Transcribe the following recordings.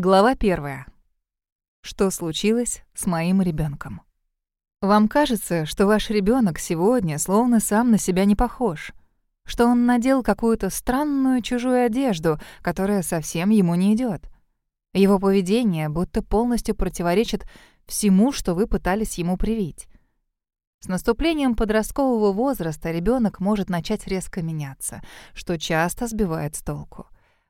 Глава первая. Что случилось с моим ребенком? Вам кажется, что ваш ребенок сегодня словно сам на себя не похож, что он надел какую-то странную чужую одежду, которая совсем ему не идет. Его поведение будто полностью противоречит всему, что вы пытались ему привить. С наступлением подросткового возраста ребенок может начать резко меняться, что часто сбивает с толку.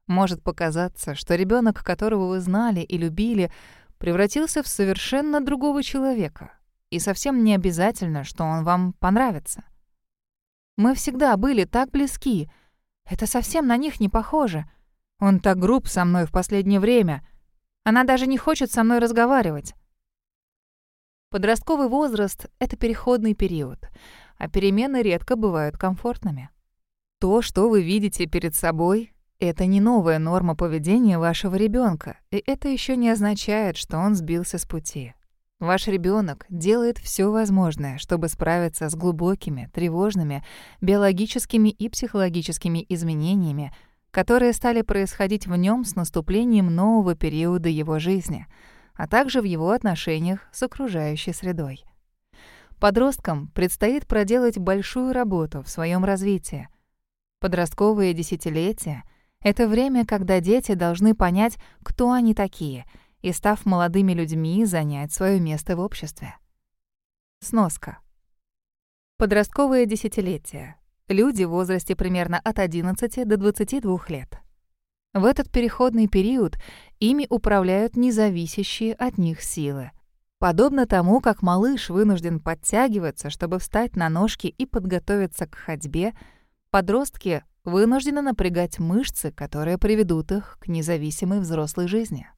Может показаться, что ребенок, которого вы знали и любили, превратился в совершенно другого человека. И совсем не обязательно, что он вам понравится. Мы всегда были так близки. Это совсем на них не похоже. Он так груб со мной в последнее время. Она даже не хочет со мной разговаривать. Подростковый возраст — это переходный период, а перемены редко бывают комфортными. То, что вы видите перед собой, это не новая норма поведения вашего ребенка, и это еще не означает, что он сбился с пути. Ваш ребенок делает все возможное, чтобы справиться с глубокими, тревожными, биологическими и психологическими изменениями, которые стали происходить в нем с наступлением нового периода его жизни, а также в его отношениях с окружающей средой. Подросткам предстоит проделать большую работу в своем развитии. Подростковые десятилетия — это время, когда дети должны понять, кто они такие, и, став молодыми людьми, занять свое место в обществе. Сноска. Подростковые десятилетия. Люди в возрасте примерно от 11 до 22 лет. В этот переходный период ими управляют независящие от них силы. Подобно тому, как малыш вынужден подтягиваться, чтобы встать на ножки и подготовиться к ходьбе, подростки вынуждены напрягать мышцы, которые приведут их к независимой взрослой жизни.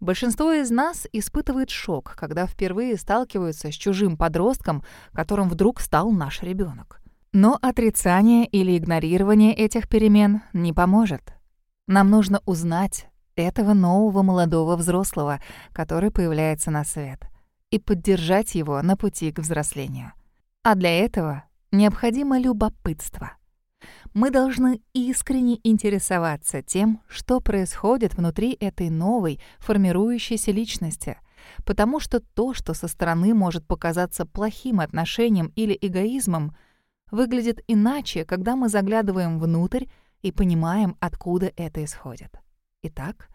Большинство из нас испытывает шок, когда впервые сталкиваются с чужим подростком, которым вдруг стал наш ребенок. Но отрицание или игнорирование этих перемен не поможет. Нам нужно узнать этого нового молодого взрослого, который появляется на свет, и поддержать его на пути к взрослению. А для этого необходимо любопытство — мы должны искренне интересоваться тем, что происходит внутри этой новой, формирующейся личности, потому что то, что со стороны может показаться плохим отношением или эгоизмом, выглядит иначе, когда мы заглядываем внутрь и понимаем, откуда это исходит. Итак,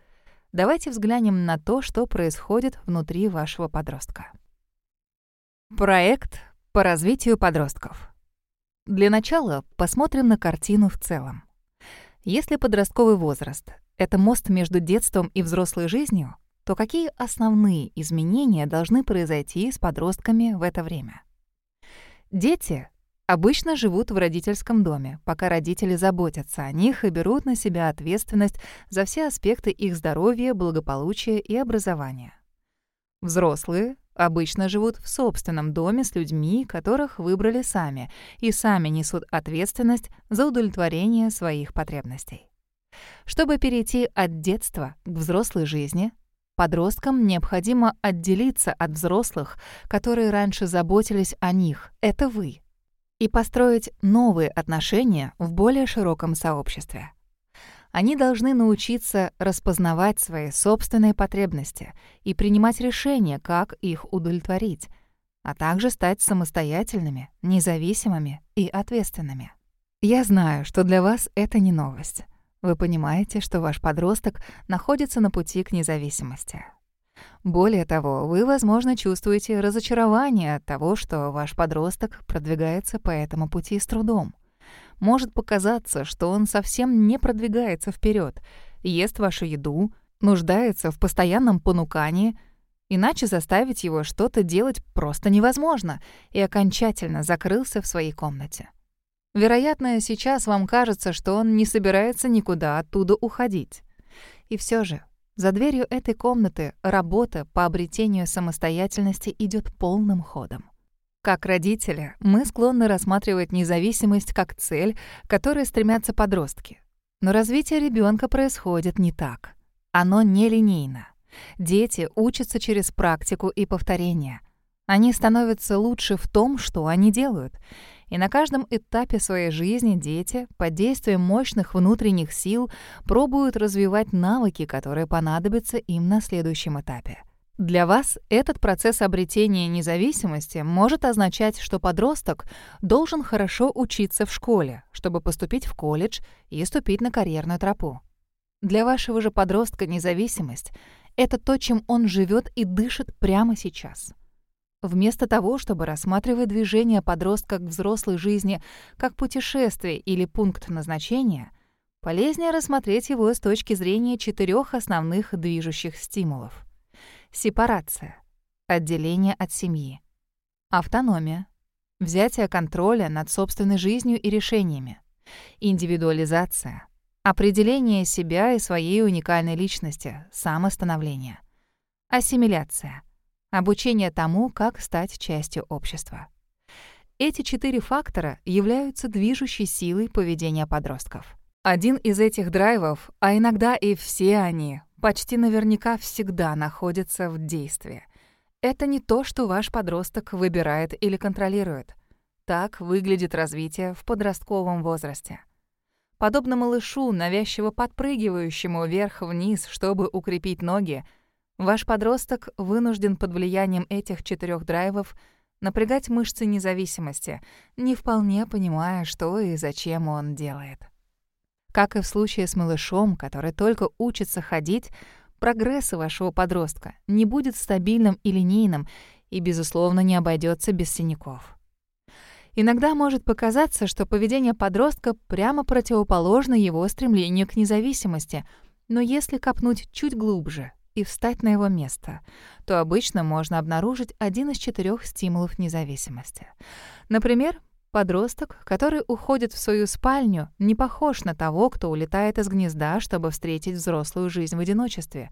давайте взглянем на то, что происходит внутри вашего подростка. Проект по развитию подростков. Для начала посмотрим на картину в целом. Если подростковый возраст — это мост между детством и взрослой жизнью, то какие основные изменения должны произойти с подростками в это время? Дети обычно живут в родительском доме, пока родители заботятся о них и берут на себя ответственность за все аспекты их здоровья, благополучия и образования. Взрослые обычно живут в собственном доме с людьми, которых выбрали сами, и сами несут ответственность за удовлетворение своих потребностей. Чтобы перейти от детства к взрослой жизни, подросткам необходимо отделиться от взрослых, которые раньше заботились о них, это вы, и построить новые отношения в более широком сообществе. Они должны научиться распознавать свои собственные потребности и принимать решения, как их удовлетворить, а также стать самостоятельными, независимыми и ответственными. Я знаю, что для вас это не новость. Вы понимаете, что ваш подросток находится на пути к независимости. Более того, вы, возможно, чувствуете разочарование от того, что ваш подросток продвигается по этому пути с трудом. Может показаться, что он совсем не продвигается вперед, ест вашу еду, нуждается в постоянном понукании, иначе заставить его что-то делать просто невозможно, и окончательно закрылся в своей комнате. Вероятно, сейчас вам кажется, что он не собирается никуда оттуда уходить. И все же, за дверью этой комнаты работа по обретению самостоятельности идет полным ходом. Как родители, мы склонны рассматривать независимость как цель, к которой стремятся подростки. Но развитие ребенка происходит не так. Оно нелинейно. Дети учатся через практику и повторение. Они становятся лучше в том, что они делают. И на каждом этапе своей жизни дети под действием мощных внутренних сил пробуют развивать навыки, которые понадобятся им на следующем этапе. Для вас этот процесс обретения независимости может означать, что подросток должен хорошо учиться в школе, чтобы поступить в колледж и ступить на карьерную тропу. Для вашего же подростка независимость — это то, чем он живет и дышит прямо сейчас. Вместо того, чтобы рассматривать движение подростка к взрослой жизни как путешествие или пункт назначения, полезнее рассмотреть его с точки зрения четырех основных движущих стимулов. Сепарация, отделение от семьи, автономия, взятие контроля над собственной жизнью и решениями, индивидуализация, определение себя и своей уникальной личности, самостановление, ассимиляция — Обучение тому, как стать частью общества. Эти четыре фактора являются движущей силой поведения подростков. Один из этих драйвов, а иногда и все они, почти наверняка всегда находятся в действии. Это не то, что ваш подросток выбирает или контролирует. Так выглядит развитие в подростковом возрасте. Подобно малышу, навязчиво подпрыгивающему вверх-вниз, чтобы укрепить ноги, Ваш подросток вынужден под влиянием этих четырех драйвов напрягать мышцы независимости, не вполне понимая, что и зачем он делает. Как и в случае с малышом, который только учится ходить, прогресс вашего подростка не будет стабильным и линейным и, безусловно, не обойдется без синяков. Иногда может показаться, что поведение подростка прямо противоположно его стремлению к независимости, но если копнуть чуть глубже, и встать на его место, то обычно можно обнаружить один из четырех стимулов независимости. Например, подросток, который уходит в свою спальню, не похож на того, кто улетает из гнезда, чтобы встретить взрослую жизнь в одиночестве.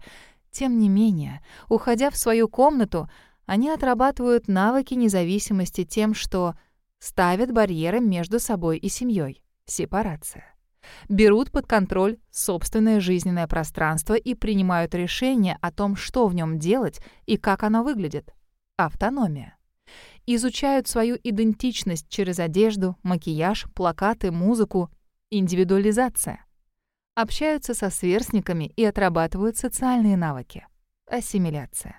Тем не менее, уходя в свою комнату, они отрабатывают навыки независимости тем, что ставят барьеры между собой и семьей — сепарация берут под контроль собственное жизненное пространство и принимают решение о том, что в нем делать и как оно выглядит. Автономия. Изучают свою идентичность через одежду, макияж, плакаты, музыку. Индивидуализация. Общаются со сверстниками и отрабатывают социальные навыки. Ассимиляция.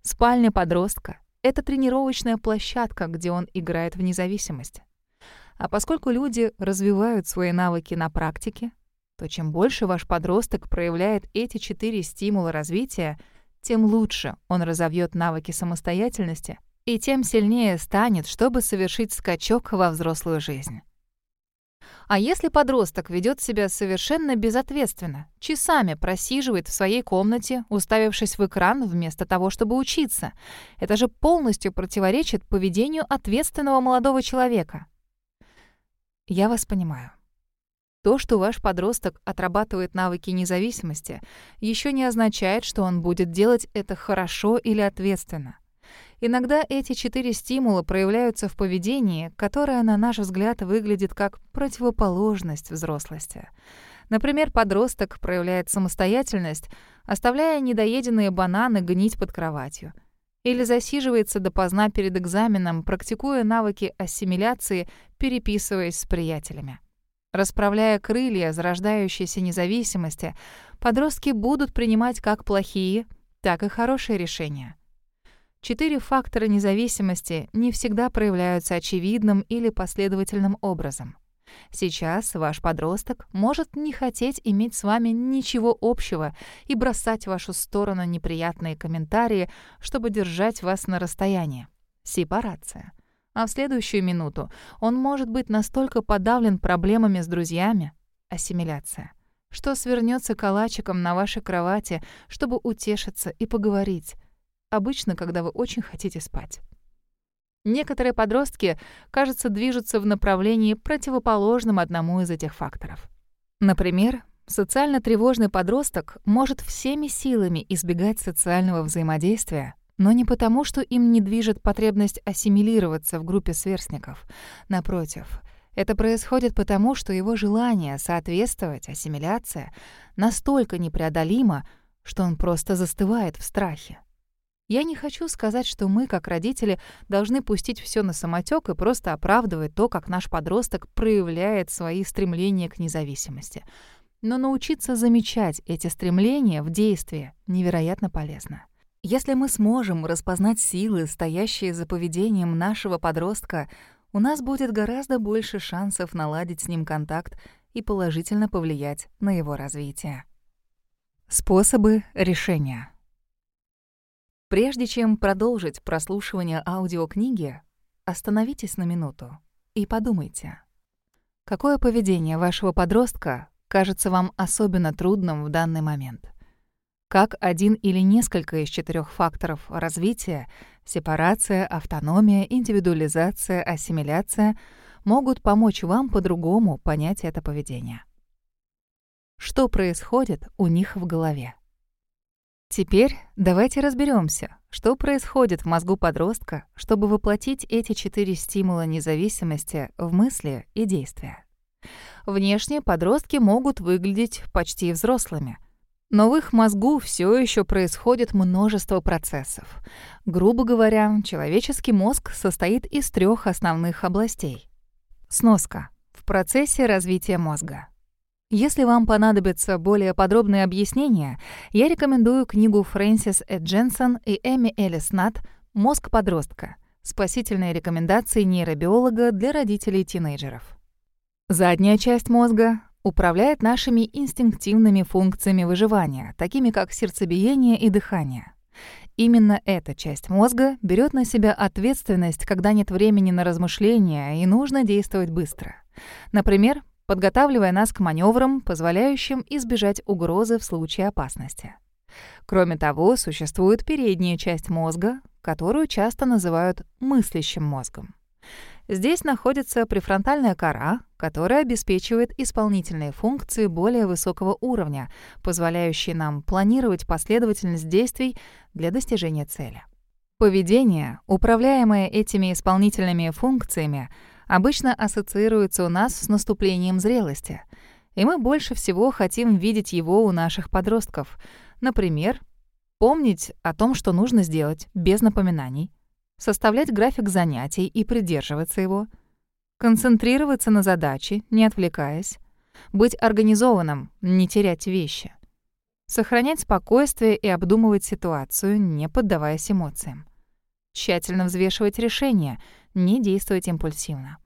Спальня подростка — это тренировочная площадка, где он играет в независимость. А поскольку люди развивают свои навыки на практике, то чем больше ваш подросток проявляет эти четыре стимула развития, тем лучше он разовьет навыки самостоятельности и тем сильнее станет, чтобы совершить скачок во взрослую жизнь. А если подросток ведет себя совершенно безответственно, часами просиживает в своей комнате, уставившись в экран вместо того, чтобы учиться, это же полностью противоречит поведению ответственного молодого человека. Я вас понимаю. То, что ваш подросток отрабатывает навыки независимости, еще не означает, что он будет делать это хорошо или ответственно. Иногда эти четыре стимула проявляются в поведении, которое, на наш взгляд, выглядит как противоположность взрослости. Например, подросток проявляет самостоятельность, оставляя недоеденные бананы гнить под кроватью — или засиживается допоздна перед экзаменом, практикуя навыки ассимиляции, переписываясь с приятелями. Расправляя крылья зарождающейся независимости, подростки будут принимать как плохие, так и хорошие решения. Четыре фактора независимости не всегда проявляются очевидным или последовательным образом. Сейчас ваш подросток может не хотеть иметь с вами ничего общего и бросать в вашу сторону неприятные комментарии, чтобы держать вас на расстоянии. Сепарация. А в следующую минуту он может быть настолько подавлен проблемами с друзьями, ассимиляция, что свернется калачиком на вашей кровати, чтобы утешиться и поговорить, обычно, когда вы очень хотите спать. Некоторые подростки, кажется, движутся в направлении противоположном одному из этих факторов. Например, социально тревожный подросток может всеми силами избегать социального взаимодействия, но не потому, что им не движет потребность ассимилироваться в группе сверстников. Напротив, это происходит потому, что его желание соответствовать, ассимиляция, настолько непреодолимо, что он просто застывает в страхе. Я не хочу сказать, что мы, как родители, должны пустить все на самотек и просто оправдывать то, как наш подросток проявляет свои стремления к независимости. Но научиться замечать эти стремления в действии невероятно полезно. Если мы сможем распознать силы, стоящие за поведением нашего подростка, у нас будет гораздо больше шансов наладить с ним контакт и положительно повлиять на его развитие. Способы решения. Прежде чем продолжить прослушивание аудиокниги, остановитесь на минуту и подумайте, какое поведение вашего подростка кажется вам особенно трудным в данный момент. Как один или несколько из четырех факторов развития — сепарация, автономия, индивидуализация, ассимиляция — могут помочь вам по-другому понять это поведение. Что происходит у них в голове? Теперь давайте разберемся, что происходит в мозгу подростка, чтобы воплотить эти четыре стимула независимости в мысли и действия. Внешне подростки могут выглядеть почти взрослыми, но в их мозгу все еще происходит множество процессов. Грубо говоря, человеческий мозг состоит из трех основных областей. Сноска. В процессе развития мозга. Если вам понадобятся более подробные объяснения, я рекомендую книгу Фрэнсис Э. Дженсон и Эми Элис Нат «Мозг подростка. Спасительные рекомендации нейробиолога для родителей тинейджеров». Задняя часть мозга управляет нашими инстинктивными функциями выживания, такими как сердцебиение и дыхание. Именно эта часть мозга берет на себя ответственность, когда нет времени на размышления и нужно действовать быстро. Например, подготавливая нас к маневрам, позволяющим избежать угрозы в случае опасности. Кроме того, существует передняя часть мозга, которую часто называют мыслящим мозгом. Здесь находится префронтальная кора, которая обеспечивает исполнительные функции более высокого уровня, позволяющие нам планировать последовательность действий для достижения цели. Поведение, управляемое этими исполнительными функциями, обычно ассоциируется у нас с наступлением зрелости, и мы больше всего хотим видеть его у наших подростков. Например, помнить о том, что нужно сделать, без напоминаний, составлять график занятий и придерживаться его, концентрироваться на задаче, не отвлекаясь, быть организованным, не терять вещи, сохранять спокойствие и обдумывать ситуацию, не поддаваясь эмоциям, тщательно взвешивать решения — не действовать импульсивно.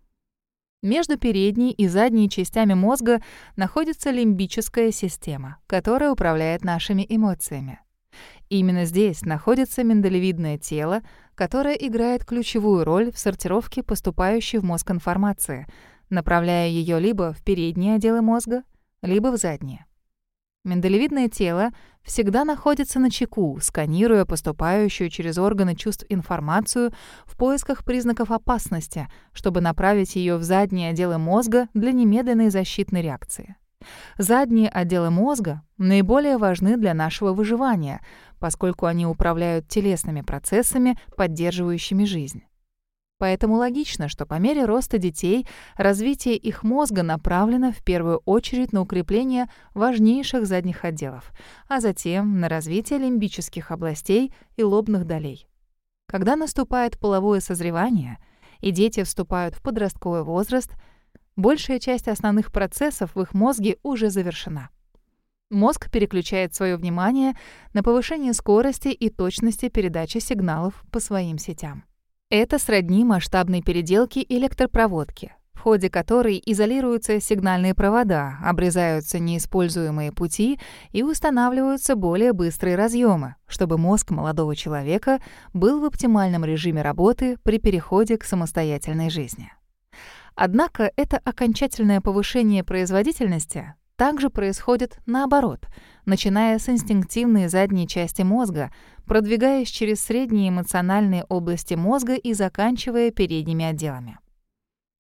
Между передней и задней частями мозга находится лимбическая система, которая управляет нашими эмоциями. Именно здесь находится миндалевидное тело, которое играет ключевую роль в сортировке поступающей в мозг информации, направляя ее либо в передние отделы мозга, либо в задние. Миндалевидное тело всегда находится на чеку, сканируя поступающую через органы чувств информацию в поисках признаков опасности, чтобы направить ее в задние отделы мозга для немедленной защитной реакции. Задние отделы мозга наиболее важны для нашего выживания, поскольку они управляют телесными процессами, поддерживающими жизнь. Поэтому логично, что по мере роста детей развитие их мозга направлено в первую очередь на укрепление важнейших задних отделов, а затем на развитие лимбических областей и лобных долей. Когда наступает половое созревание и дети вступают в подростковый возраст, большая часть основных процессов в их мозге уже завершена. Мозг переключает свое внимание на повышение скорости и точности передачи сигналов по своим сетям. Это сродни масштабной переделке электропроводки, в ходе которой изолируются сигнальные провода, обрезаются неиспользуемые пути и устанавливаются более быстрые разъемы, чтобы мозг молодого человека был в оптимальном режиме работы при переходе к самостоятельной жизни. Однако это окончательное повышение производительности также происходит наоборот, начиная с инстинктивной задней части мозга, продвигаясь через средние эмоциональные области мозга и заканчивая передними отделами.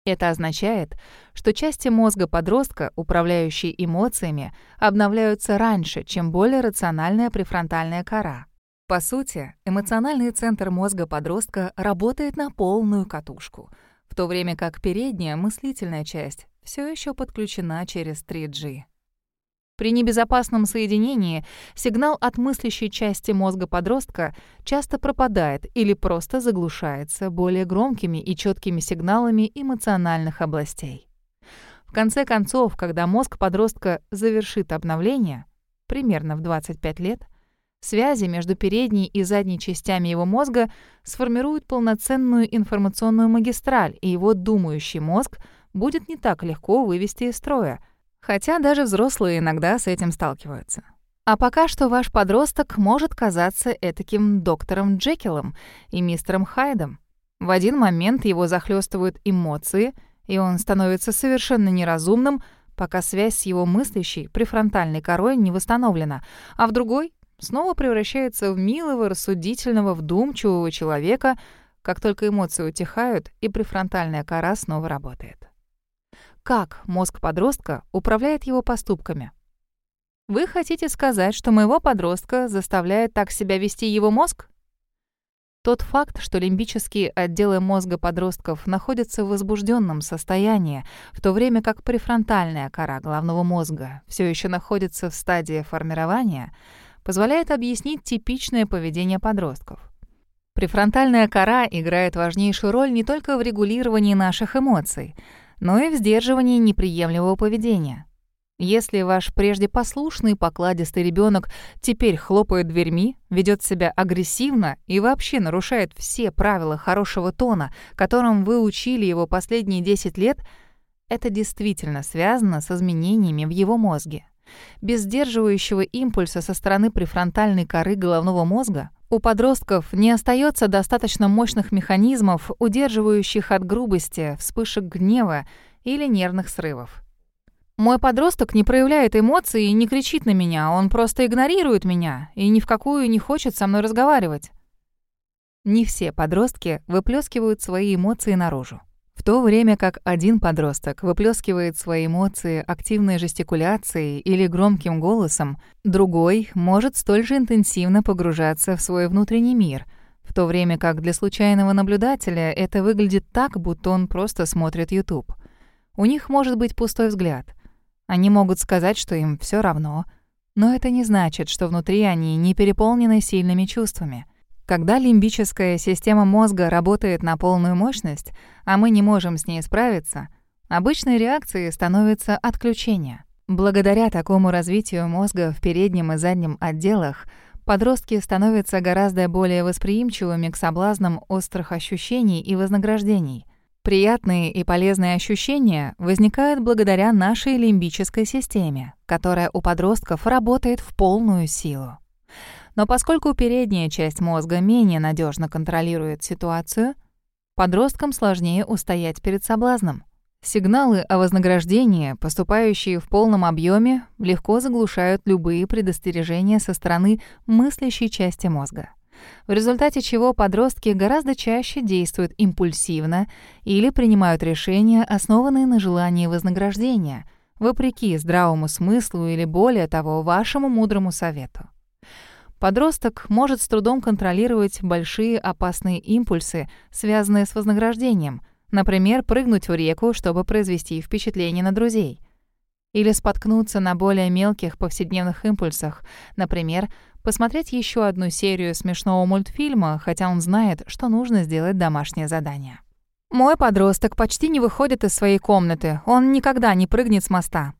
Это означает, что части мозга подростка, управляющие эмоциями, обновляются раньше, чем более рациональная префронтальная кора. По сути, эмоциональный центр мозга подростка работает на полную катушку, в то время как передняя мыслительная часть все еще подключена через 3G. При небезопасном соединении сигнал от мыслящей части мозга подростка часто пропадает или просто заглушается более громкими и четкими сигналами эмоциональных областей. В конце концов, когда мозг подростка завершит обновление, примерно в 25 лет, связи между передней и задней частями его мозга сформируют полноценную информационную магистраль, и его думающий мозг будет не так легко вывести из строя — Хотя даже взрослые иногда с этим сталкиваются. А пока что ваш подросток может казаться этаким доктором Джекилом и мистером Хайдом. В один момент его захлестывают эмоции, и он становится совершенно неразумным, пока связь с его мыслящей префронтальной корой не восстановлена, а в другой снова превращается в милого, рассудительного, вдумчивого человека, как только эмоции утихают и префронтальная кора снова работает как мозг подростка управляет его поступками. Вы хотите сказать, что моего подростка заставляет так себя вести его мозг? Тот факт, что лимбические отделы мозга подростков находятся в возбужденном состоянии, в то время как префронтальная кора головного мозга все еще находится в стадии формирования, позволяет объяснить типичное поведение подростков. Префронтальная кора играет важнейшую роль не только в регулировании наших эмоций — но и в сдерживании неприемлемого поведения. Если ваш прежде послушный, покладистый ребенок теперь хлопает дверьми, ведет себя агрессивно и вообще нарушает все правила хорошего тона, которым вы учили его последние 10 лет, это действительно связано с изменениями в его мозге. Без сдерживающего импульса со стороны префронтальной коры головного мозга у подростков не остается достаточно мощных механизмов, удерживающих от грубости, вспышек гнева или нервных срывов. Мой подросток не проявляет эмоций и не кричит на меня, он просто игнорирует меня и ни в какую не хочет со мной разговаривать. Не все подростки выплескивают свои эмоции наружу. В то время как один подросток выплескивает свои эмоции активной жестикуляцией или громким голосом, другой может столь же интенсивно погружаться в свой внутренний мир, в то время как для случайного наблюдателя это выглядит так, будто он просто смотрит YouTube. У них может быть пустой взгляд. Они могут сказать, что им все равно, но это не значит, что внутри они не переполнены сильными чувствами — когда лимбическая система мозга работает на полную мощность, а мы не можем с ней справиться, обычной реакцией становится отключение. Благодаря такому развитию мозга в переднем и заднем отделах подростки становятся гораздо более восприимчивыми к соблазнам острых ощущений и вознаграждений. Приятные и полезные ощущения возникают благодаря нашей лимбической системе, которая у подростков работает в полную силу. Но поскольку передняя часть мозга менее надежно контролирует ситуацию, подросткам сложнее устоять перед соблазном. Сигналы о вознаграждении, поступающие в полном объеме, легко заглушают любые предостережения со стороны мыслящей части мозга. В результате чего подростки гораздо чаще действуют импульсивно или принимают решения, основанные на желании вознаграждения, вопреки здравому смыслу или, более того, вашему мудрому совету. Подросток может с трудом контролировать большие опасные импульсы, связанные с вознаграждением, например, прыгнуть в реку, чтобы произвести впечатление на друзей. Или споткнуться на более мелких повседневных импульсах, например, посмотреть еще одну серию смешного мультфильма, хотя он знает, что нужно сделать домашнее задание. Мой подросток почти не выходит из своей комнаты, он никогда не прыгнет с моста.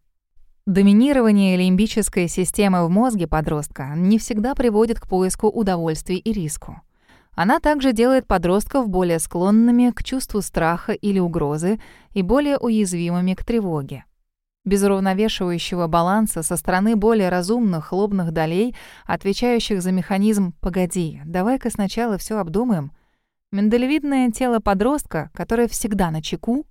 Доминирование лимбической системы в мозге подростка не всегда приводит к поиску удовольствий и риску. Она также делает подростков более склонными к чувству страха или угрозы и более уязвимыми к тревоге. Без уравновешивающего баланса со стороны более разумных лобных долей, отвечающих за механизм «погоди, давай-ка сначала все обдумаем», миндалевидное тело подростка, которое всегда на чеку,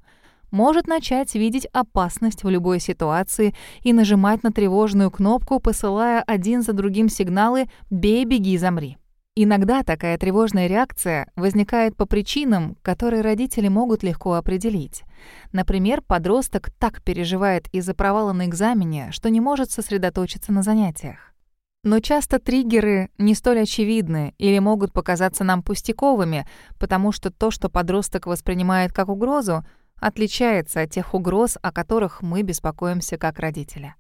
может начать видеть опасность в любой ситуации и нажимать на тревожную кнопку, посылая один за другим сигналы «бей, беги, замри». Иногда такая тревожная реакция возникает по причинам, которые родители могут легко определить. Например, подросток так переживает из-за провала на экзамене, что не может сосредоточиться на занятиях. Но часто триггеры не столь очевидны или могут показаться нам пустяковыми, потому что то, что подросток воспринимает как угрозу, отличается от тех угроз, о которых мы беспокоимся как родители.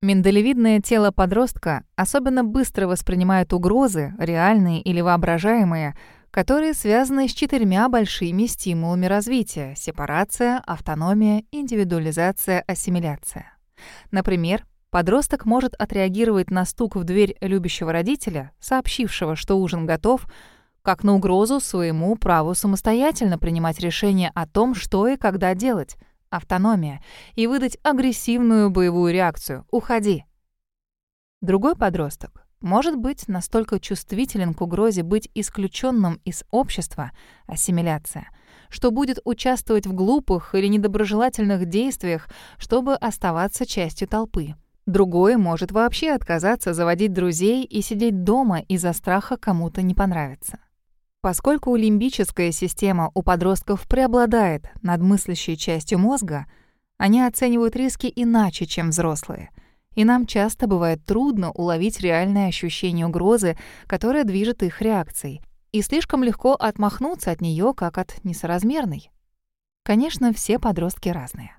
Миндалевидное тело подростка особенно быстро воспринимает угрозы, реальные или воображаемые, которые связаны с четырьмя большими стимулами развития – сепарация, автономия, индивидуализация, ассимиляция. Например, подросток может отреагировать на стук в дверь любящего родителя, сообщившего, что ужин готов, как на угрозу своему праву самостоятельно принимать решение о том, что и когда делать – автономия, и выдать агрессивную боевую реакцию «Уходи». Другой подросток может быть настолько чувствителен к угрозе быть исключенным из общества, ассимиляция, что будет участвовать в глупых или недоброжелательных действиях, чтобы оставаться частью толпы. Другой может вообще отказаться заводить друзей и сидеть дома из-за страха кому-то не понравиться. Поскольку лимбическая система у подростков преобладает над мыслящей частью мозга, они оценивают риски иначе, чем взрослые. И нам часто бывает трудно уловить реальное ощущение угрозы, которое движет их реакцией, и слишком легко отмахнуться от нее как от несоразмерной. Конечно, все подростки разные.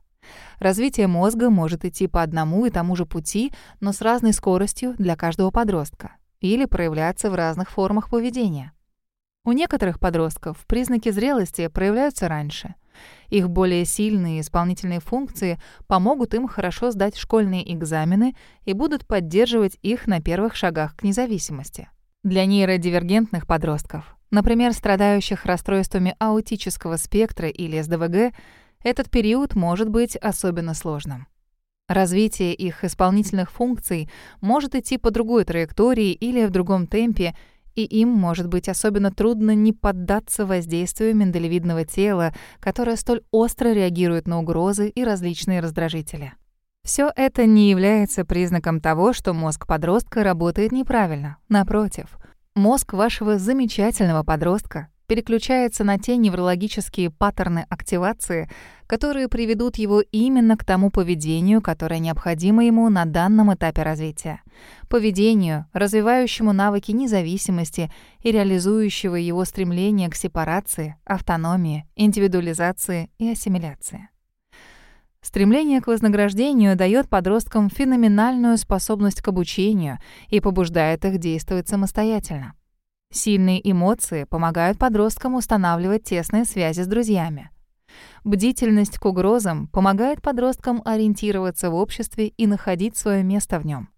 Развитие мозга может идти по одному и тому же пути, но с разной скоростью для каждого подростка, или проявляться в разных формах поведения. У некоторых подростков признаки зрелости проявляются раньше. Их более сильные исполнительные функции помогут им хорошо сдать школьные экзамены и будут поддерживать их на первых шагах к независимости. Для нейродивергентных подростков, например, страдающих расстройствами аутического спектра или СДВГ, этот период может быть особенно сложным. Развитие их исполнительных функций может идти по другой траектории или в другом темпе, и им может быть особенно трудно не поддаться воздействию миндалевидного тела, которое столь остро реагирует на угрозы и различные раздражители. Все это не является признаком того, что мозг подростка работает неправильно. Напротив, мозг вашего замечательного подростка переключается на те неврологические паттерны активации, которые приведут его именно к тому поведению, которое необходимо ему на данном этапе развития. Поведению, развивающему навыки независимости и реализующего его стремление к сепарации, автономии, индивидуализации и ассимиляции. Стремление к вознаграждению дает подросткам феноменальную способность к обучению и побуждает их действовать самостоятельно. Сильные эмоции помогают подросткам устанавливать тесные связи с друзьями. Бдительность к угрозам помогает подросткам ориентироваться в обществе и находить свое место в нем.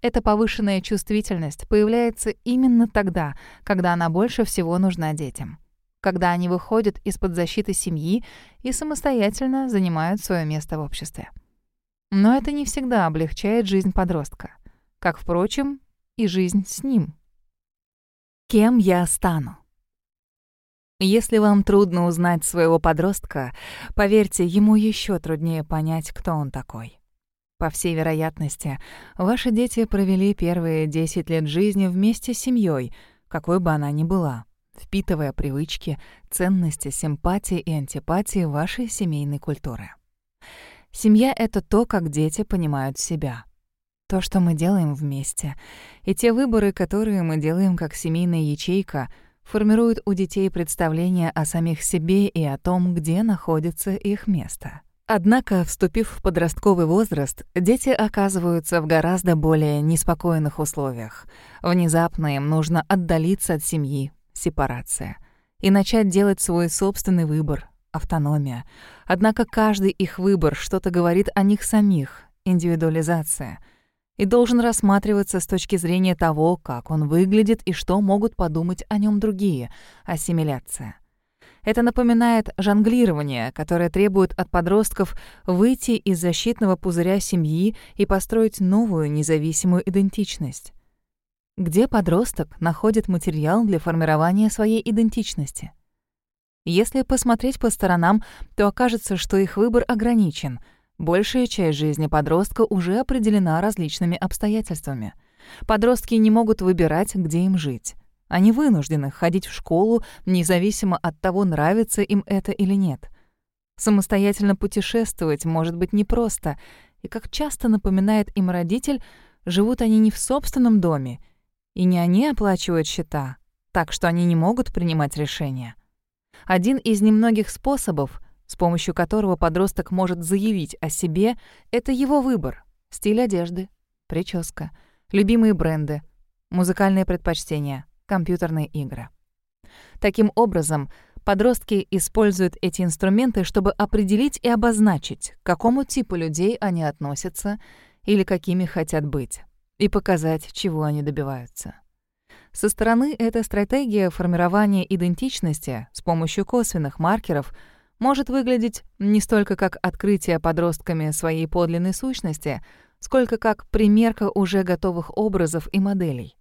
Эта повышенная чувствительность появляется именно тогда, когда она больше всего нужна детям. Когда они выходят из-под защиты семьи и самостоятельно занимают свое место в обществе. Но это не всегда облегчает жизнь подростка, как, впрочем, и жизнь с ним. Кем я стану? Если вам трудно узнать своего подростка, поверьте, ему еще труднее понять, кто он такой. По всей вероятности, ваши дети провели первые 10 лет жизни вместе с семьей, какой бы она ни была, впитывая привычки, ценности, симпатии и антипатии вашей семейной культуры. Семья — это то, как дети понимают себя — то, что мы делаем вместе, и те выборы, которые мы делаем как семейная ячейка, формируют у детей представление о самих себе и о том, где находится их место. Однако, вступив в подростковый возраст, дети оказываются в гораздо более неспокойных условиях. Внезапно им нужно отдалиться от семьи, сепарация, и начать делать свой собственный выбор, автономия. Однако каждый их выбор что-то говорит о них самих, индивидуализация — и должен рассматриваться с точки зрения того, как он выглядит и что могут подумать о нем другие — ассимиляция. Это напоминает жонглирование, которое требует от подростков выйти из защитного пузыря семьи и построить новую независимую идентичность. Где подросток находит материал для формирования своей идентичности? Если посмотреть по сторонам, то окажется, что их выбор ограничен — Большая часть жизни подростка уже определена различными обстоятельствами. Подростки не могут выбирать, где им жить. Они вынуждены ходить в школу, независимо от того, нравится им это или нет. Самостоятельно путешествовать может быть непросто, и, как часто напоминает им родитель, живут они не в собственном доме, и не они оплачивают счета, так что они не могут принимать решения. Один из немногих способов — с помощью которого подросток может заявить о себе, это его выбор, стиль одежды, прическа, любимые бренды, музыкальные предпочтения, компьютерные игры. Таким образом, подростки используют эти инструменты, чтобы определить и обозначить, к какому типу людей они относятся или какими хотят быть, и показать, чего они добиваются. Со стороны эта стратегия формирования идентичности с помощью косвенных маркеров может выглядеть не столько как открытие подростками своей подлинной сущности, сколько как примерка уже готовых образов и моделей.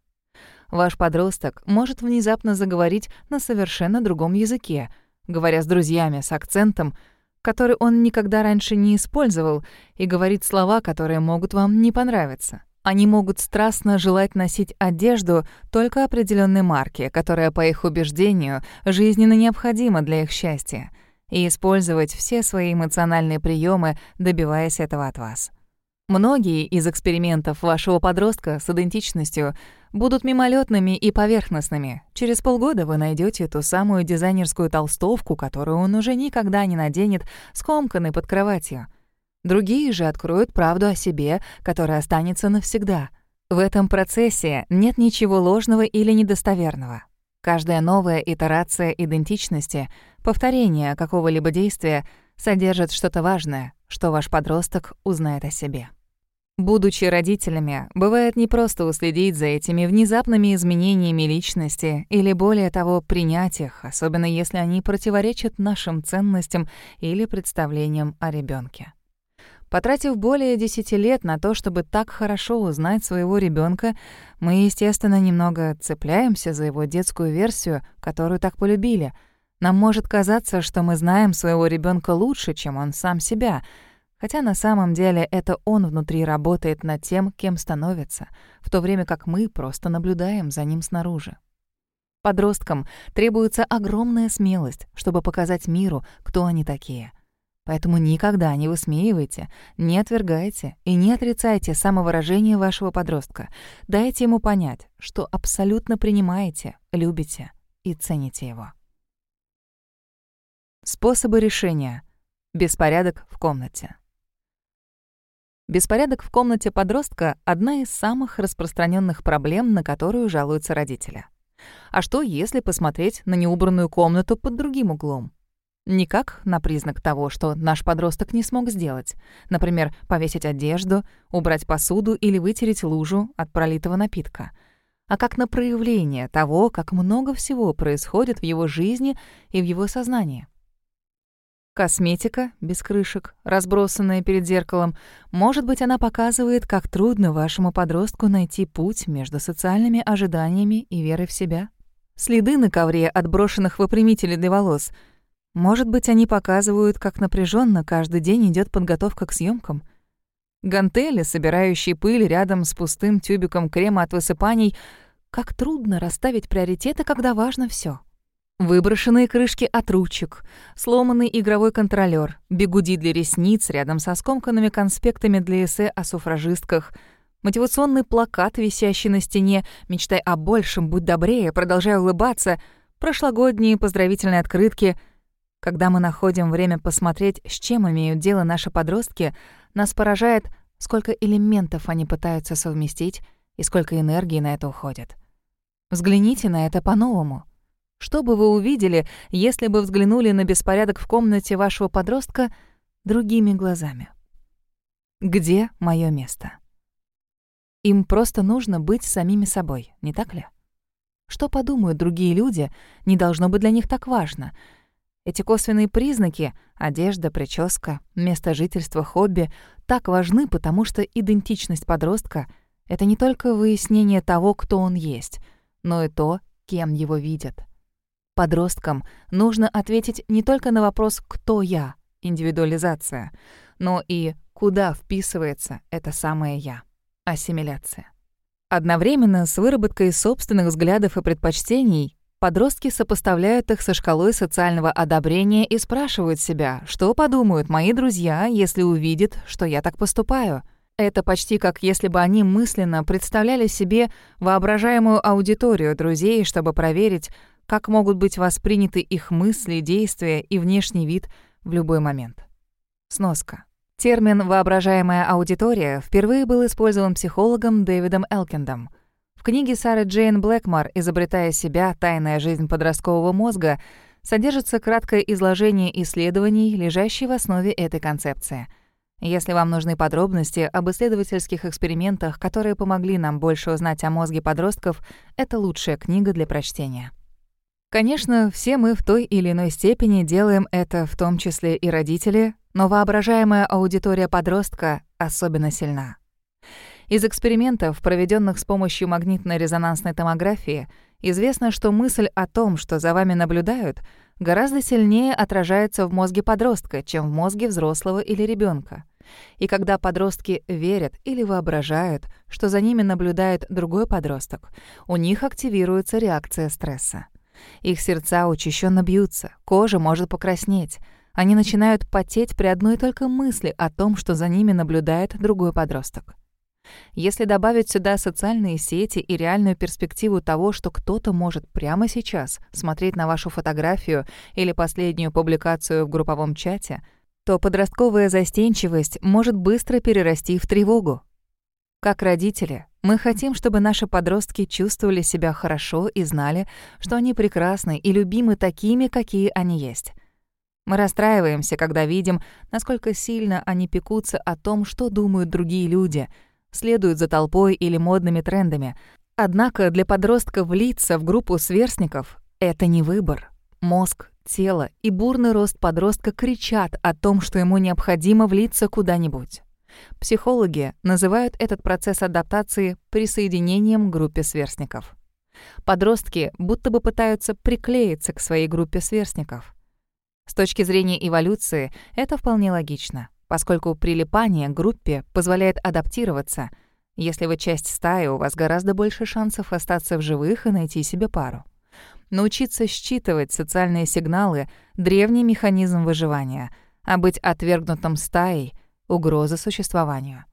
Ваш подросток может внезапно заговорить на совершенно другом языке, говоря с друзьями с акцентом, который он никогда раньше не использовал, и говорит слова, которые могут вам не понравиться. Они могут страстно желать носить одежду только определенной марки, которая, по их убеждению, жизненно необходима для их счастья, и использовать все свои эмоциональные приемы, добиваясь этого от вас. Многие из экспериментов вашего подростка с идентичностью будут мимолетными и поверхностными. Через полгода вы найдете ту самую дизайнерскую толстовку, которую он уже никогда не наденет, скомканной под кроватью. Другие же откроют правду о себе, которая останется навсегда. В этом процессе нет ничего ложного или недостоверного. Каждая новая итерация идентичности, повторение какого-либо действия содержит что-то важное, что ваш подросток узнает о себе. Будучи родителями, бывает непросто уследить за этими внезапными изменениями личности или, более того, принять их, особенно если они противоречат нашим ценностям или представлениям о ребенке. Потратив более 10 лет на то, чтобы так хорошо узнать своего ребенка, мы, естественно, немного цепляемся за его детскую версию, которую так полюбили. Нам может казаться, что мы знаем своего ребенка лучше, чем он сам себя — Хотя на самом деле это он внутри работает над тем, кем становится, в то время как мы просто наблюдаем за ним снаружи. Подросткам требуется огромная смелость, чтобы показать миру, кто они такие. Поэтому никогда не высмеивайте, не отвергайте и не отрицайте самовыражение вашего подростка. Дайте ему понять, что абсолютно принимаете, любите и цените его. Способы решения. Беспорядок в комнате. Беспорядок в комнате подростка — одна из самых распространенных проблем, на которую жалуются родители. А что, если посмотреть на неубранную комнату под другим углом? Никак на признак того, что наш подросток не смог сделать. Например, повесить одежду, убрать посуду или вытереть лужу от пролитого напитка. А как на проявление того, как много всего происходит в его жизни и в его сознании. Косметика, без крышек, разбросанная перед зеркалом, может быть, она показывает, как трудно вашему подростку найти путь между социальными ожиданиями и верой в себя. Следы на ковре от брошенных выпрямителей для волос. Может быть, они показывают, как напряженно каждый день идет подготовка к съемкам. Гантели, собирающие пыль рядом с пустым тюбиком крема от высыпаний, как трудно расставить приоритеты, когда важно все. Выброшенные крышки от ручек, сломанный игровой контролер, бегуди для ресниц рядом со скомканными конспектами для эссе о суфражистках, мотивационный плакат, висящий на стене «Мечтай о большем, будь добрее, продолжай улыбаться», прошлогодние поздравительные открытки. Когда мы находим время посмотреть, с чем имеют дело наши подростки, нас поражает, сколько элементов они пытаются совместить и сколько энергии на это уходит. Взгляните на это по-новому. Что бы вы увидели, если бы взглянули на беспорядок в комнате вашего подростка другими глазами? Где мое место? Им просто нужно быть самими собой, не так ли? Что подумают другие люди, не должно быть для них так важно. Эти косвенные признаки — одежда, прическа, место жительства, хобби — так важны, потому что идентичность подростка — это не только выяснение того, кто он есть, но и то, кем его видят. Подросткам нужно ответить не только на вопрос «кто я?» — индивидуализация, но и куда вписывается это самое «я» — ассимиляция. Одновременно с выработкой собственных взглядов и предпочтений подростки сопоставляют их со шкалой социального одобрения и спрашивают себя, что подумают мои друзья, если увидят, что я так поступаю. Это почти как если бы они мысленно представляли себе воображаемую аудиторию друзей, чтобы проверить, как могут быть восприняты их мысли, действия и внешний вид в любой момент. Сноска. Термин «воображаемая аудитория» впервые был использован психологом Дэвидом Элкиндом. Книге Сары Джейн Блэкмор «Изобретая себя. Тайная жизнь подросткового мозга» содержится краткое изложение исследований, лежащие в основе этой концепции. Если вам нужны подробности об исследовательских экспериментах, которые помогли нам больше узнать о мозге подростков, это лучшая книга для прочтения. Конечно, все мы в той или иной степени делаем это, в том числе и родители, но воображаемая аудитория подростка особенно сильна. Из экспериментов, проведенных с помощью магнитно-резонансной томографии, известно, что мысль о том, что за вами наблюдают, гораздо сильнее отражается в мозге подростка, чем в мозге взрослого или ребенка. И когда подростки верят или воображают, что за ними наблюдает другой подросток, у них активируется реакция стресса. Их сердца учащенно бьются, кожа может покраснеть, они начинают потеть при одной только мысли о том, что за ними наблюдает другой подросток. Если добавить сюда социальные сети и реальную перспективу того, что кто-то может прямо сейчас смотреть на вашу фотографию или последнюю публикацию в групповом чате, то подростковая застенчивость может быстро перерасти в тревогу. Как родители, мы хотим, чтобы наши подростки чувствовали себя хорошо и знали, что они прекрасны и любимы такими, какие они есть. Мы расстраиваемся, когда видим, насколько сильно они пекутся о том, что думают другие люди, следуют за толпой или модными трендами. Однако для подростка влиться в группу сверстников — это не выбор. Мозг, тело и бурный рост подростка кричат о том, что ему необходимо влиться куда-нибудь. Психологи называют этот процесс адаптации присоединением к группе сверстников. Подростки будто бы пытаются приклеиться к своей группе сверстников. С точки зрения эволюции это вполне логично, поскольку прилипание к группе позволяет адаптироваться. Если вы часть стаи, у вас гораздо больше шансов остаться в живых и найти себе пару. Научиться считывать социальные сигналы — древний механизм выживания, а быть отвергнутым стаей — угроза существованию.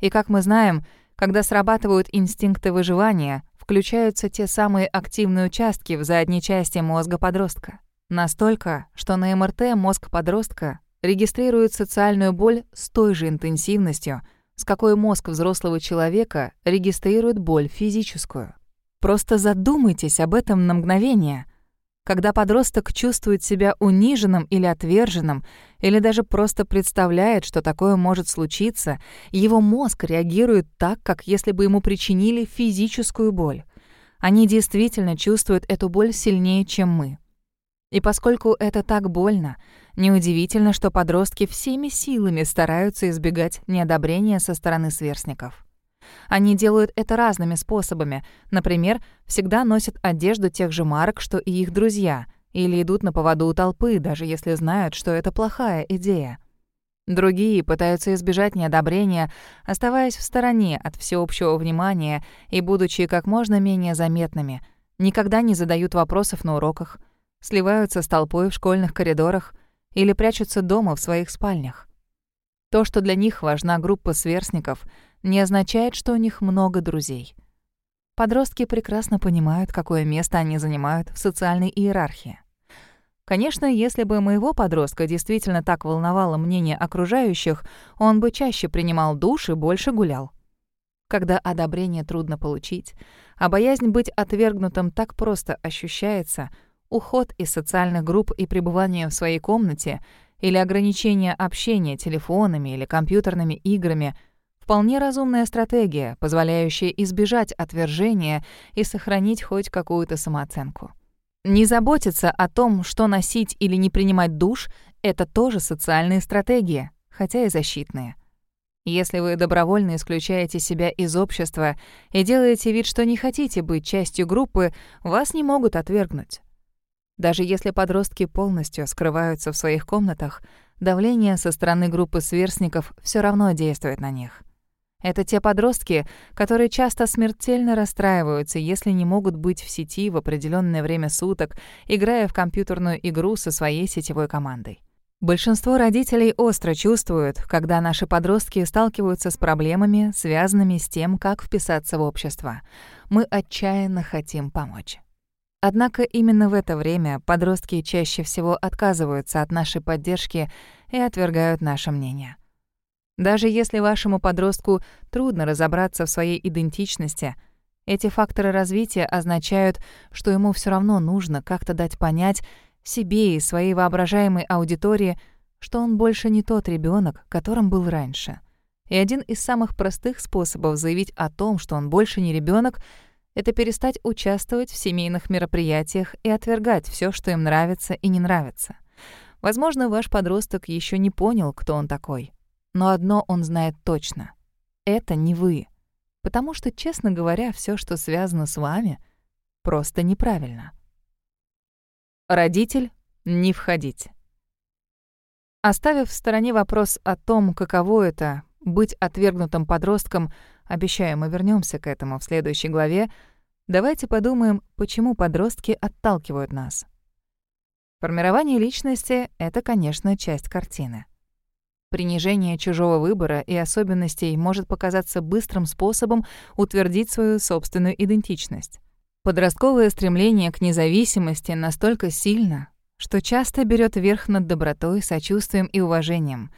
И как мы знаем, когда срабатывают инстинкты выживания, включаются те самые активные участки в задней части мозга подростка. Настолько, что на МРТ мозг подростка регистрирует социальную боль с той же интенсивностью, с какой мозг взрослого человека регистрирует боль физическую. Просто задумайтесь об этом на мгновение. Когда подросток чувствует себя униженным или отверженным, или даже просто представляет, что такое может случиться, его мозг реагирует так, как если бы ему причинили физическую боль. Они действительно чувствуют эту боль сильнее, чем мы. И поскольку это так больно, неудивительно, что подростки всеми силами стараются избегать неодобрения со стороны сверстников. Они делают это разными способами. Например, всегда носят одежду тех же марок, что и их друзья, или идут на поводу у толпы, даже если знают, что это плохая идея. Другие пытаются избежать неодобрения, оставаясь в стороне от всеобщего внимания и будучи как можно менее заметными, никогда не задают вопросов на уроках, сливаются с толпой в школьных коридорах или прячутся дома в своих спальнях. То, что для них важна группа сверстников, не означает, что у них много друзей. Подростки прекрасно понимают, какое место они занимают в социальной иерархии. Конечно, если бы моего подростка действительно так волновало мнение окружающих, он бы чаще принимал душ и больше гулял. Когда одобрение трудно получить, а боязнь быть отвергнутым так просто ощущается — уход из социальных групп и пребывание в своей комнате или ограничение общения телефонами или компьютерными играми — вполне разумная стратегия, позволяющая избежать отвержения и сохранить хоть какую-то самооценку. Не заботиться о том, что носить или не принимать душ — это тоже социальные стратегии, хотя и защитные. Если вы добровольно исключаете себя из общества и делаете вид, что не хотите быть частью группы, вас не могут отвергнуть. Даже если подростки полностью скрываются в своих комнатах, давление со стороны группы сверстников все равно действует на них. Это те подростки, которые часто смертельно расстраиваются, если не могут быть в сети в определенное время суток, играя в компьютерную игру со своей сетевой командой. Большинство родителей остро чувствуют, когда наши подростки сталкиваются с проблемами, связанными с тем, как вписаться в общество. Мы отчаянно хотим помочь. Однако именно в это время подростки чаще всего отказываются от нашей поддержки и отвергают наше мнение. Даже если вашему подростку трудно разобраться в своей идентичности, эти факторы развития означают, что ему все равно нужно как-то дать понять себе и своей воображаемой аудитории, что он больше не тот ребенок, которым был раньше. И один из самых простых способов заявить о том, что он больше не ребенок, это перестать участвовать в семейных мероприятиях и отвергать все, что им нравится и не нравится. Возможно, ваш подросток еще не понял, кто он такой. Но одно он знает точно. Это не вы. Потому что, честно говоря, все, что связано с вами, просто неправильно. Родитель — не входить. Оставив в стороне вопрос о том, каково это — быть отвергнутым подростком, обещаю, мы вернемся к этому в следующей главе, давайте подумаем, почему подростки отталкивают нас. Формирование личности — это, конечно, часть картины. Принижение чужого выбора и особенностей может показаться быстрым способом утвердить свою собственную идентичность. Подростковое стремление к независимости настолько сильно, что часто берет верх над добротой, сочувствием и уважением.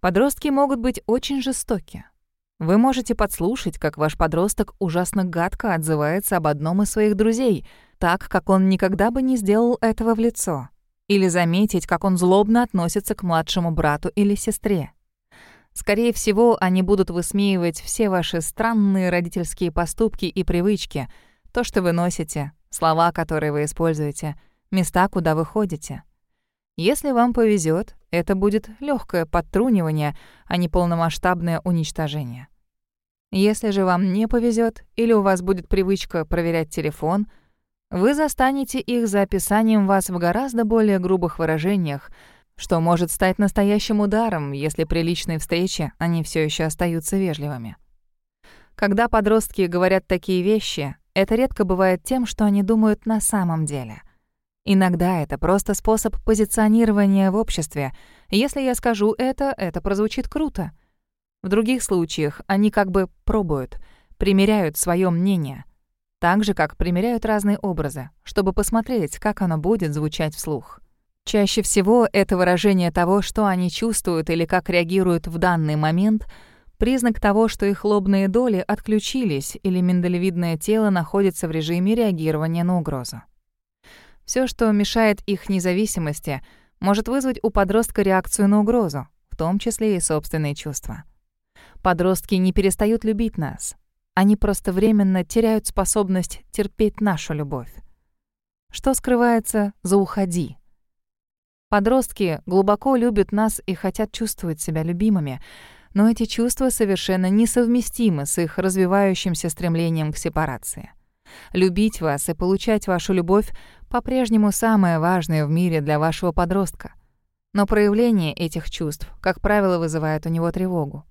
Подростки могут быть очень жестоки. Вы можете подслушать, как ваш подросток ужасно гадко отзывается об одном из своих друзей, так, как он никогда бы не сделал этого в лицо или заметить, как он злобно относится к младшему брату или сестре. Скорее всего, они будут высмеивать все ваши странные родительские поступки и привычки, то, что вы носите, слова, которые вы используете, места, куда вы ходите. Если вам повезет, это будет легкое подтрунивание, а не полномасштабное уничтожение. Если же вам не повезет или у вас будет привычка проверять телефон — вы застанете их за описанием вас в гораздо более грубых выражениях, что может стать настоящим ударом, если при личной встрече они все еще остаются вежливыми. Когда подростки говорят такие вещи, это редко бывает тем, что они думают на самом деле. Иногда это просто способ позиционирования в обществе. Если я скажу это, это прозвучит круто. В других случаях они как бы пробуют, примеряют свое мнение — так же, как примеряют разные образы, чтобы посмотреть, как оно будет звучать вслух. Чаще всего это выражение того, что они чувствуют или как реагируют в данный момент, признак того, что их лобные доли отключились или миндалевидное тело находится в режиме реагирования на угрозу. Все, что мешает их независимости, может вызвать у подростка реакцию на угрозу, в том числе и собственные чувства. Подростки не перестают любить нас, они просто временно теряют способность терпеть нашу любовь. Что скрывается за «уходи»? Подростки глубоко любят нас и хотят чувствовать себя любимыми, но эти чувства совершенно несовместимы с их развивающимся стремлением к сепарации. Любить вас и получать вашу любовь по-прежнему самое важное в мире для вашего подростка. Но проявление этих чувств, как правило, вызывает у него тревогу.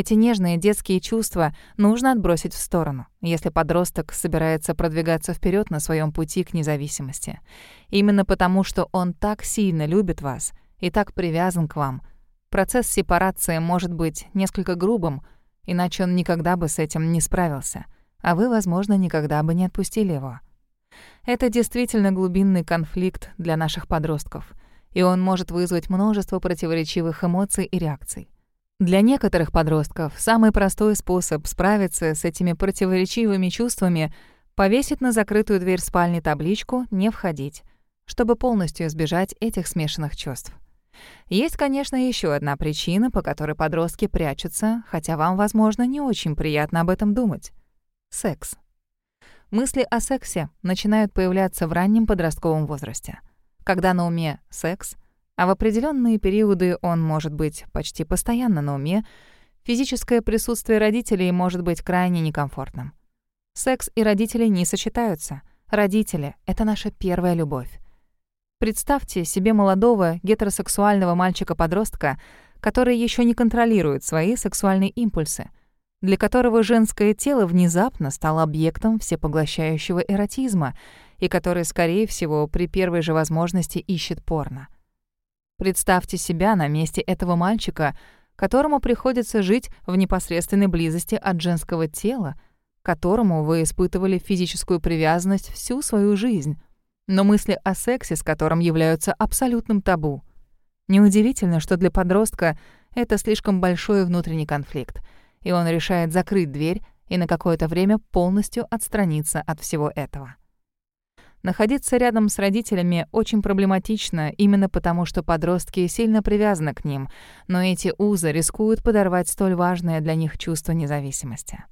Эти нежные детские чувства нужно отбросить в сторону, если подросток собирается продвигаться вперед на своем пути к независимости. Именно потому, что он так сильно любит вас и так привязан к вам, процесс сепарации может быть несколько грубым, иначе он никогда бы с этим не справился, а вы, возможно, никогда бы не отпустили его. Это действительно глубинный конфликт для наших подростков, и он может вызвать множество противоречивых эмоций и реакций. Для некоторых подростков самый простой способ справиться с этими противоречивыми чувствами — повесить на закрытую дверь спальни табличку «Не входить», чтобы полностью избежать этих смешанных чувств. Есть, конечно, еще одна причина, по которой подростки прячутся, хотя вам, возможно, не очень приятно об этом думать. Секс. Мысли о сексе начинают появляться в раннем подростковом возрасте. Когда на уме секс — а в определенные периоды он может быть почти постоянно на уме, физическое присутствие родителей может быть крайне некомфортным. Секс и родители не сочетаются. Родители — это наша первая любовь. Представьте себе молодого гетеросексуального мальчика-подростка, который еще не контролирует свои сексуальные импульсы, для которого женское тело внезапно стало объектом всепоглощающего эротизма и который, скорее всего, при первой же возможности ищет порно. Представьте себя на месте этого мальчика, которому приходится жить в непосредственной близости от женского тела, которому вы испытывали физическую привязанность всю свою жизнь, но мысли о сексе, с которым являются абсолютным табу. Неудивительно, что для подростка Это слишком большой внутренний конфликт, и он решает закрыть дверь и на какое-то время полностью отстраниться от всего этого. Находиться рядом с родителями очень проблематично именно потому, что подростки сильно привязаны к ним, но эти узы рискуют подорвать столь важное для них чувство независимости.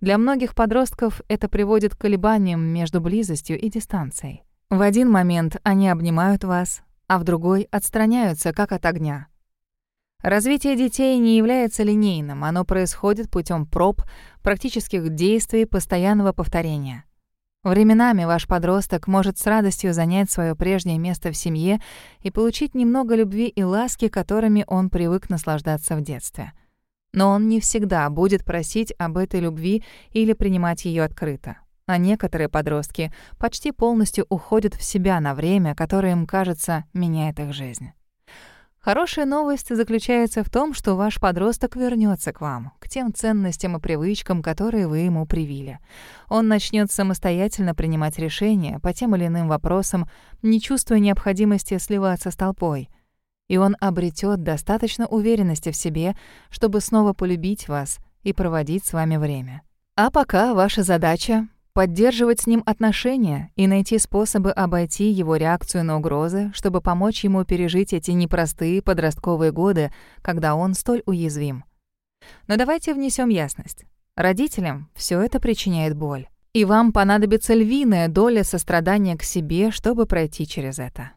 Для многих подростков это приводит к колебаниям между близостью и дистанцией. В один момент они обнимают вас, а в другой отстраняются, как от огня. Развитие детей не является линейным, оно происходит путем проб, практических действий, постоянного повторения. Временами ваш подросток может с радостью занять свое прежнее место в семье и получить немного любви и ласки, которыми он привык наслаждаться в детстве. Но он не всегда будет просить об этой любви или принимать ее открыто. А некоторые подростки почти полностью уходят в себя на время, которое им кажется меняет их жизнь. Хорошая новость заключается в том, что ваш подросток вернется к вам, к тем ценностям и привычкам, которые вы ему привили. Он начнет самостоятельно принимать решения по тем или иным вопросам, не чувствуя необходимости сливаться с толпой. И он обретет достаточно уверенности в себе, чтобы снова полюбить вас и проводить с вами время. А пока ваша задача поддерживать с ним отношения и найти способы обойти его реакцию на угрозы, чтобы помочь ему пережить эти непростые подростковые годы, когда он столь уязвим. Но давайте внесем ясность. Родителям все это причиняет боль. И вам понадобится львиная доля сострадания к себе, чтобы пройти через это.